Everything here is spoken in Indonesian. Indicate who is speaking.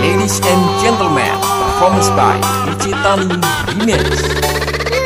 Speaker 1: Ladies and gentlemen, performance by Digital Remix.